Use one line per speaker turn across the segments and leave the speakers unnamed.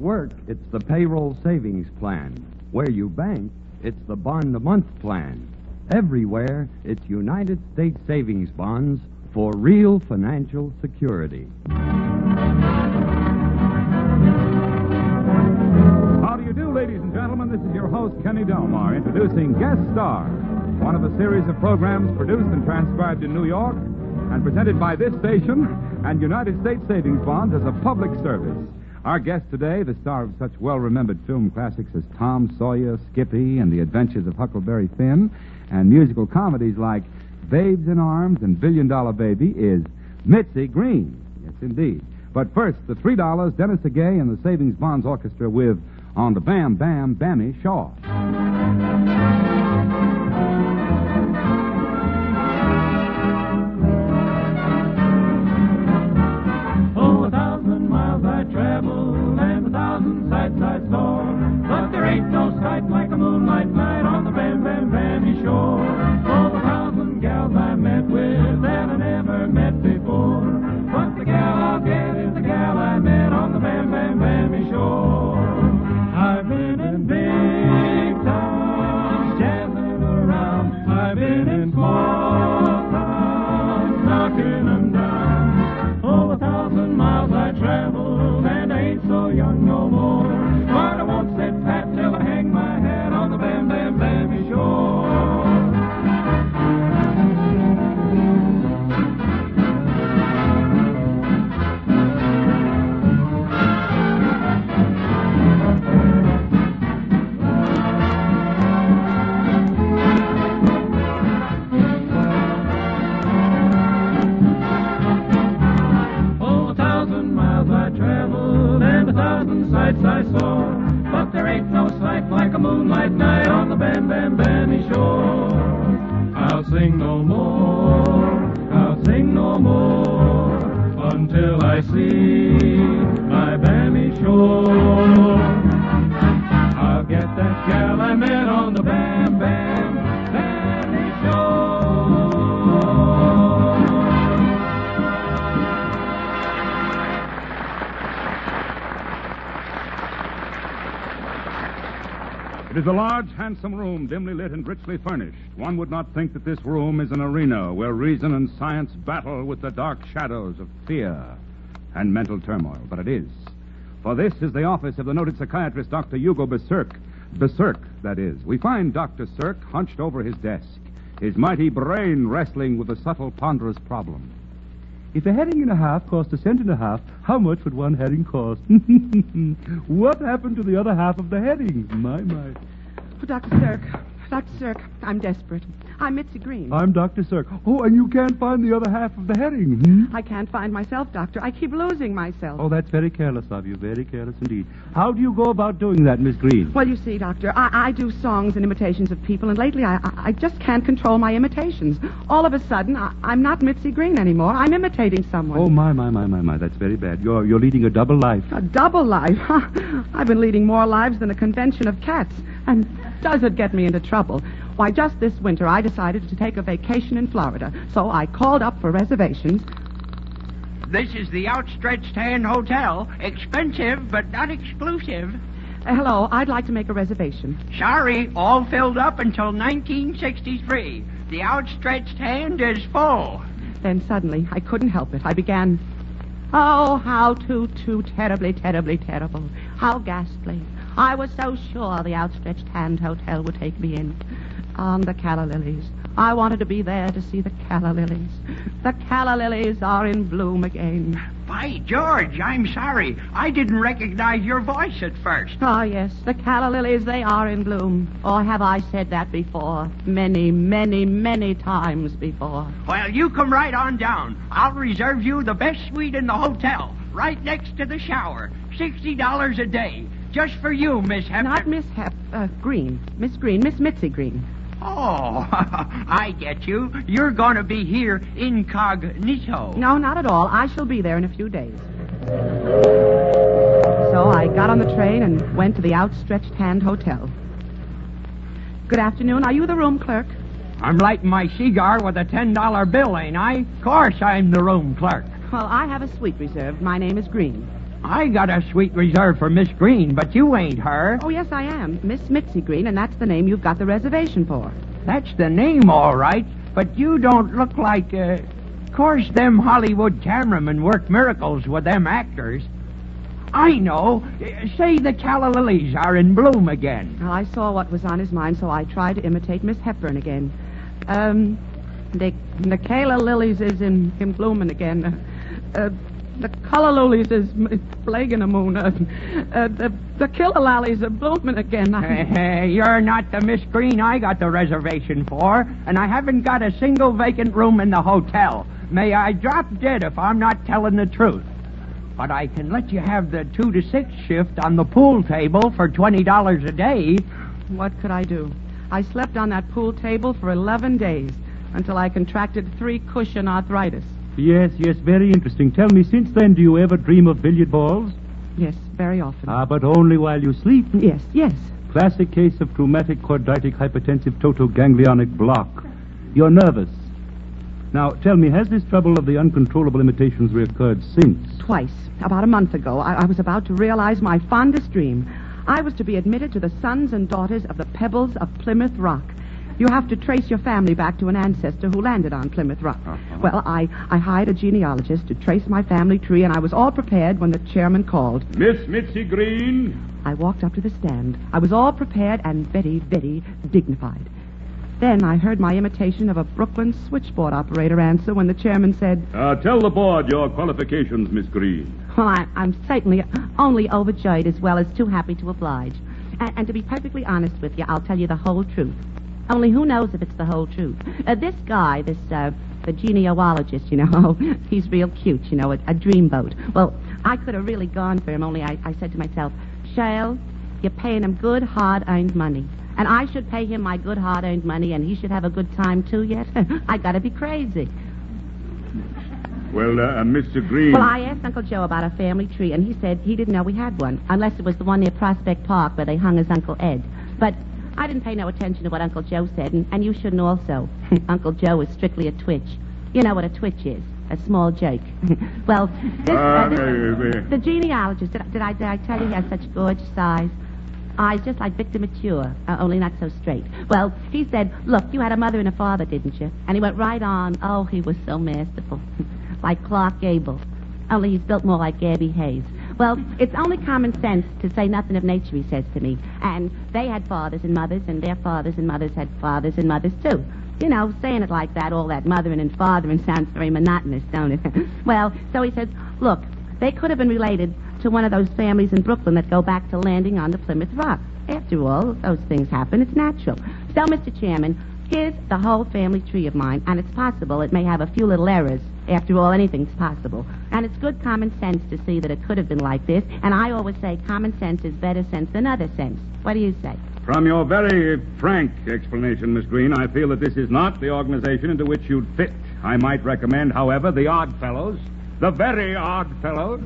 work, it's the payroll savings plan. Where you bank, it's the bond a month plan. Everywhere, it's United States savings bonds for real financial security.
How do you do, ladies and gentlemen? This is your host, Kenny Delmar, introducing Guest Star, one of a series of programs produced and transcribed in New York and presented by this station and United States Savings Bonds as a public service. Our guest today, the star of such well remembered film classics as Tom Sawyer, Skippy, and The Adventures of Huckleberry Finn, and musical comedies like Babes in Arms and Billion Dollar Baby, is Mitzi Green. Yes, indeed. But first, the $3 Dennis Agay and the Savings Bonds Orchestra with On the Bam Bam Bammy
Shore. I saw. But there ain't no sight like a moonlight night on the I see my Bammy shore. I'll get that gal I met on the Bam Bam Bammy shore.
It is a large, handsome room, dimly lit and richly furnished. One would not think that this room is an arena where reason and science battle with the dark shadows of fear and mental turmoil, but it is. For this is the office of the noted psychiatrist, Dr. Hugo Berserk. Berserk, that is. We find Dr. Cirque hunched over his desk, his mighty brain wrestling with a subtle, ponderous problem.
If a herring and a half cost a cent and a half, how much would one herring cost? what happened to the other half of the herring? My, my.
Oh, Dr. Cirque. Dr. Cirque, I'm desperate. I'm Mitzi Green.
I'm Dr. Cirque. Oh, and you can't find the other half of the herring. Hmm?
I can't find myself, Doctor. I keep losing myself.
Oh, that's very careless of you. Very careless indeed. How do you go about doing that, Miss Green?
Well, you see, Doctor, I, I do songs and imitations of people, and lately I, I, I just can't control my imitations. All of a sudden, I, I'm not Mitzi Green anymore. I'm imitating someone.
Oh, my, my, my, my, my. That's very bad. You're, you're leading a double life.
A double life. I've been leading more lives than a convention of cats. And does it get me into trouble? Why, just this winter, I decided to take a vacation in Florida. So I called up for reservations.
This is the Outstretched Hand Hotel. Expensive, but not exclusive.
Uh, hello, I'd like to make a reservation.
Sorry, all filled up until 1963. The Outstretched Hand is full.
Then suddenly, I couldn't help it. I began, Oh, how too, too terribly, terribly terrible. How ghastly. I was so sure the Outstretched Hand Hotel would take me in. On the calla lilies. I wanted to be there to see the calla lilies. The calla lilies are in bloom again.
By George, I'm sorry. I didn't recognize your voice at first.
Ah, yes, the calla lilies, they are in bloom. Or have I said that before? Many, many, many times before.
Well, you come right on down. I'll reserve you the best suite in the hotel, right next to the shower. Sixty dollars a day, just for you, Miss Hep.
Not Miss Hep, uh, Green. Miss Green, Miss Mitzi Green.
Oh, I get you. You're going to be here incognito.
No, not at all. I shall be there in a few days. So I got on the train and went to the Outstretched Hand Hotel. Good afternoon. Are you the room clerk?
I'm lighting my cigar with a ten dollar bill, ain't I? Of course I'm the room clerk.
Well, I have a suite reserved. My name is Green.
I got a suite reserved for Miss Green, but you ain't her.
Oh, yes, I am. Miss Mitzi Green, and that's the name you've got the reservation for.
That's the name, all right, but you don't look like, uh... Of course, them Hollywood cameramen work miracles with them actors. I know. Say the calla lilies are in bloom again.
Well, I saw what was on his mind, so I tried to imitate Miss Hepburn again. Um, the, the Kayla lilies is in, in blooming again. Uh, the color lilies is plaguing the moon. Uh, uh, the, the killer lilies are blooming again.
Uh, you're not the Miss Green I got the reservation for, and I haven't got a single vacant room in the hotel. May I drop dead if I'm not telling the truth. But I can let you have the two to six shift on the pool table for twenty dollars a day.
What could I do? I slept on that pool table for 11 days until I contracted three cushion arthritis.
Yes, yes, very interesting. Tell me, since then, do you ever dream of billiard balls?
Yes, very often.
Ah, but only while you sleep.
yes, yes.
Classic case of traumatic chorditic hypertensive totoganglionic block. You're nervous. Now, tell me, has this trouble of the uncontrollable imitations reoccurred since?
Twice. About a month ago, I, I was about to realize my fondest dream. I was to be admitted to the sons and daughters of the Pebbles of Plymouth Rock. You have to trace your family back to an ancestor who landed on Plymouth Rock. Well, I, I hired a genealogist to trace my family tree, and I was all prepared when the chairman called.
Miss Mitzi Green?
I walked up to the stand. I was all prepared and very, very dignified. Then I heard my imitation of a Brooklyn switchboard operator answer when the chairman said,
Uh, tell the board your qualifications, Miss Green.
Well, I, I'm certainly only overjoyed as well as too happy to oblige. And, and to be perfectly honest with you, I'll tell you the whole truth. Only who knows if it's the whole truth? Uh, this guy, this, uh, the genealogist, you know, he's real cute, you know, a, a dreamboat. Well, I could have really gone for him, only I, I said to myself, Shale, you're paying him good, hard-earned money. And I should pay him my good, hard-earned money, and he should have a good time, too, yet? I gotta be crazy.
Well, uh, Mr. Green.
Well, I asked Uncle Joe about a family tree, and he said he didn't know we had one, unless it was the one near Prospect Park where they hung his Uncle Ed. But I didn't pay no attention to what Uncle Joe said, and, and you shouldn't also. Uncle Joe is strictly a twitch. You know what a twitch is. A small joke. well, this,
Uh,
this-
uh, uh,
the genealogist, did, I- did, I, did I tell you he has such gorgeous eyes? Eyes just like Victor Mature, uh, only not so straight. Well, he said, look, you had a mother and a father, didn't you? And he went right on. Oh, he was so masterful. like Clark Gable. Only he's built more like Gabby Hayes. Well, it's only common sense to say nothing of nature, he says to me. And they had fathers and mothers, and their fathers and mothers had fathers and mothers, too. You know, saying it like that, all that mothering and fathering sounds very monotonous, don't it? well, so he says, look, they could have been related to one of those families in Brooklyn that go back to landing on the Plymouth Rock. After all, those things happen. It's natural. So, Mr. Chairman, here's the whole family tree of mine, and it's possible it may have a few little errors. After all, anything's possible. And it's good common sense to see that it could have been like this, and I always say common sense is better sense than other sense. What do you say?
From your very frank explanation, Miss Green, I feel that this is not the organization into which you'd fit. I might recommend, however, the Odd Fellows. The very Odd Fellows.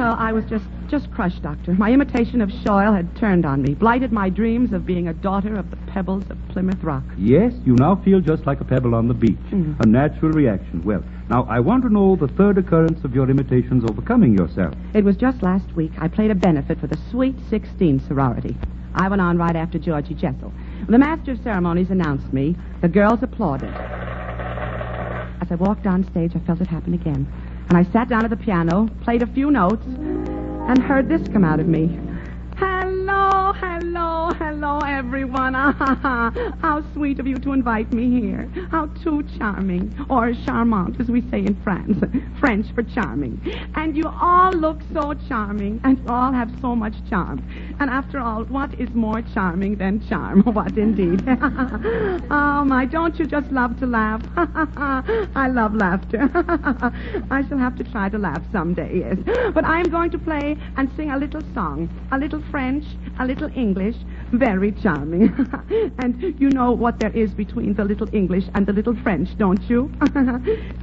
Well, I was just just crushed, Doctor. My imitation of Shoyle had turned on me, blighted my dreams of being a daughter of the pebbles of Plymouth Rock.
Yes, you now feel just like a pebble on the beach. Mm. A natural reaction. Well, now I want to know the third occurrence of your imitations overcoming yourself.
It was just last week. I played a benefit for the Sweet 16 sorority. I went on right after Georgie Jessel. The master of ceremonies announced me, the girls applauded. As I walked on stage, I felt it happen again. And I sat down at the piano, played a few notes, and heard this come out of me. Hello, hello, hello, everyone. How sweet of you to invite me here. How too charming, or charmant, as we say in France. French for charming. And you all look so charming, and you all have so much charm. And after all, what is more charming than charm? What indeed? oh, my, don't you just love to laugh? I love laughter. I shall have to try to laugh someday, yes. But I am going to play and sing a little song, a little French, a little English, very charming. and you know what there is between the little English and the little French, don't you?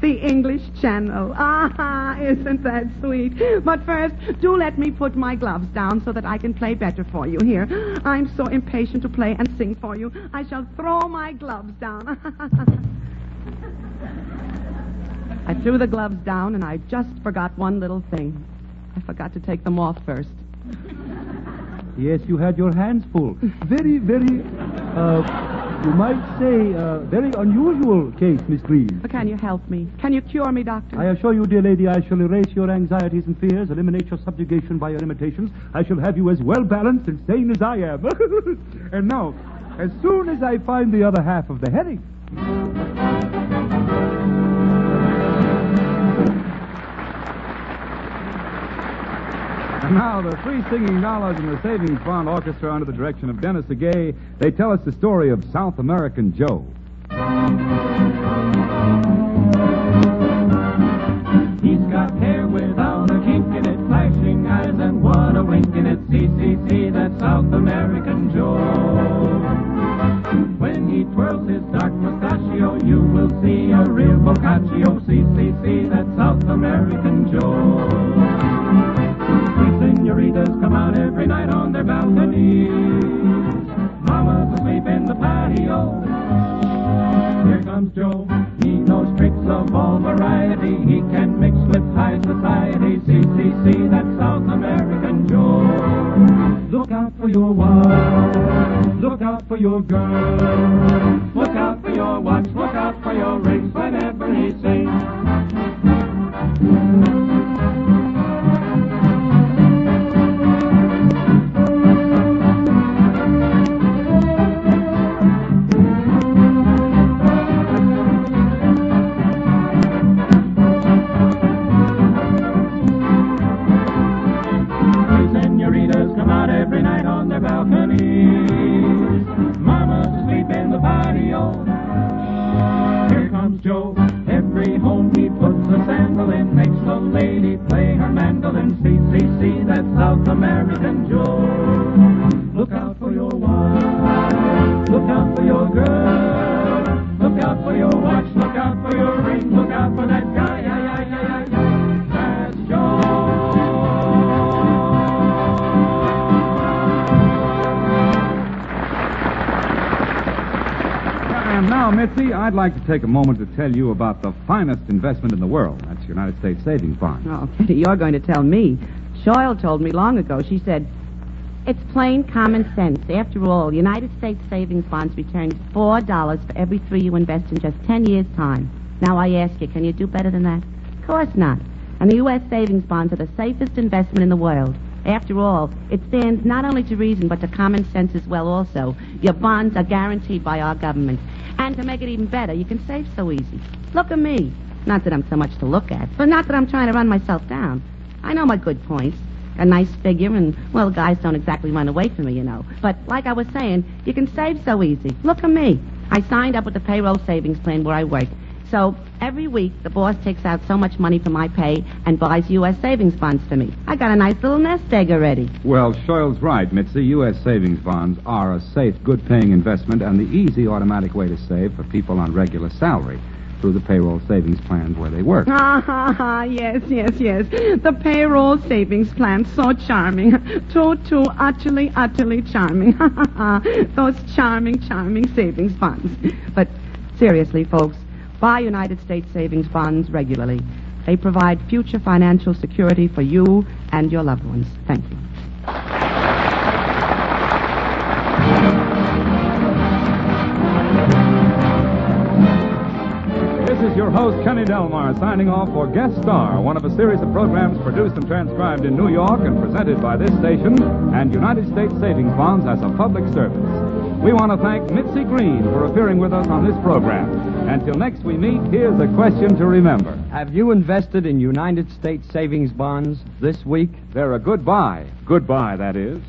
the English Channel. Ah, isn't that sweet? But first, do let me put my gloves down so that I can play better for you. Here, I'm so impatient to play and sing for you. I shall throw my gloves down. I threw the gloves down and I just forgot one little thing. I forgot to take them off first.
Yes, you had your hands full. Very, very, uh, you might say, uh, very unusual case, Miss Green.
But can you help me? Can you cure me, Doctor?
I assure you, dear lady, I shall erase your anxieties and fears, eliminate your subjugation by your imitations. I shall have you as well balanced and sane as I am. and now, as soon as I find the other half of the headache.
Now, the three singing dollars and the Savings Bond Orchestra under the direction of Dennis Agay, they tell us the story of South American Joe.
He's got hair without a kink in it, flashing eyes, and what a wink in it. See, see, that South American Joe. When he twirls his dark mustachio, you will see a real boccaccio. See, see, that South American Joe. Senoritas come out every night on their balconies. Mama's asleep in the patio. Here comes Joe. He knows tricks of all variety. He can mix with high society. See, see, see that South American Joe. Look out for your wife. Look out for your girl. Look out for your watch. Look out for your American Joe. Look out for your wife. Look out for your girl. Look out for your watch. Look out for your ring. Look out for that guy. Yeah, yeah, yeah, yeah, yeah. That's Joe.
And now, Mitzi, I'd like to take a moment to tell you about the finest investment in the world. That's United States Savings Bonds.
Oh, Kenny, you're going to tell me. Shoyle told me long ago. She said, it's plain common sense. After all, United States savings bonds return $4 for every three you invest in just 10 years' time. Now I ask you, can you do better than that? Of course not. And the U.S. savings bonds are the safest investment in the world. After all, it stands not only to reason but to common sense as well also. Your bonds are guaranteed by our government. And to make it even better, you can save so easy. Look at me. Not that I'm so much to look at, but not that I'm trying to run myself down. I know my good points. A nice figure, and, well, guys don't exactly run away from me, you know. But, like I was saying, you can save so easy. Look at me. I signed up with the payroll savings plan where I work. So, every week, the boss takes out so much money from my pay and buys U.S. savings bonds for me. I got a nice little nest egg already.
Well, Shoyle's right, Mitzi. U.S. savings bonds are a safe, good paying investment and the easy automatic way to save for people on regular salary through the payroll savings plans where they work.
Ah, ha, ha, yes, yes, yes. The payroll savings plan, so charming. Too, too, utterly, utterly charming. Ha, ha, ha. Those charming, charming savings bonds. But seriously, folks, buy United States savings bonds regularly. They provide future financial security for you and your loved ones. Thank you.
Your host, Kenny Delmar, signing off for Guest Star, one of a series of programs produced and transcribed in New York and presented by this station and United States Savings Bonds as a public service. We want to thank Mitzi Green for appearing with us on this program. Until next we meet, here's a question to remember.
Have you invested in United States savings bonds this week?
They're a good buy. Goodbye, that is.